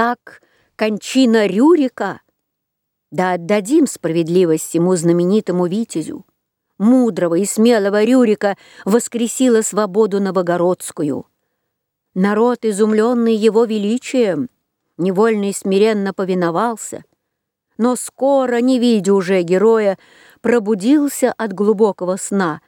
Итак, кончина Рюрика. Да отдадим справедливость ему знаменитому витязю. Мудрого и смелого Рюрика воскресила свободу новогородскую. Народ, изумленный его величием, невольно и смиренно повиновался, но скоро, не видя уже героя, пробудился от глубокого сна,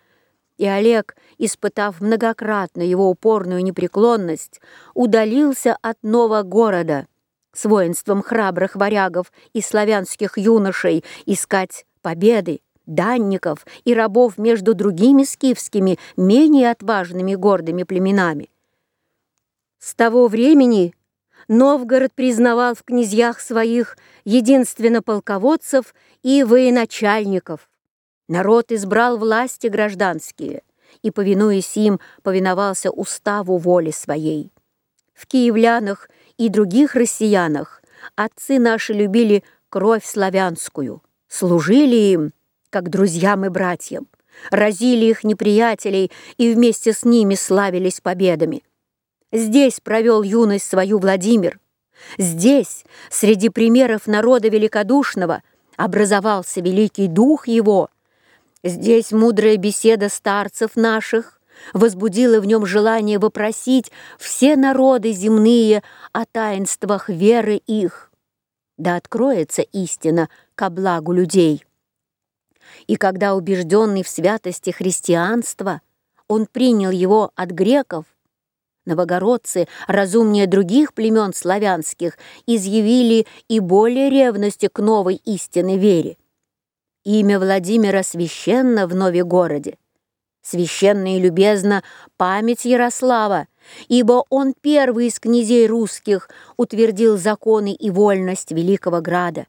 и Олег, испытав многократно его упорную непреклонность, удалился от нового города с воинством храбрых варягов и славянских юношей искать победы, данников и рабов между другими скифскими, менее отважными гордыми племенами. С того времени Новгород признавал в князьях своих единственно полководцев и военачальников. Народ избрал власти гражданские и, повинуясь им, повиновался уставу воли своей. В киевлянах и других россиянах отцы наши любили кровь славянскую, служили им, как друзьям и братьям, разили их неприятелей и вместе с ними славились победами. Здесь провел юность свою Владимир. Здесь, среди примеров народа великодушного, образовался великий дух его. Здесь мудрая беседа старцев наших возбудила в нем желание вопросить все народы земные о таинствах веры их. Да откроется истина ко благу людей. И когда убежденный в святости христианства, он принял его от греков, Новогородцы, разумнее других племен славянских, изъявили и более ревности к новой истинной вере. Имя Владимира священно в Новегороде. Священно и любезно память Ярослава, ибо он первый из князей русских утвердил законы и вольность Великого Града.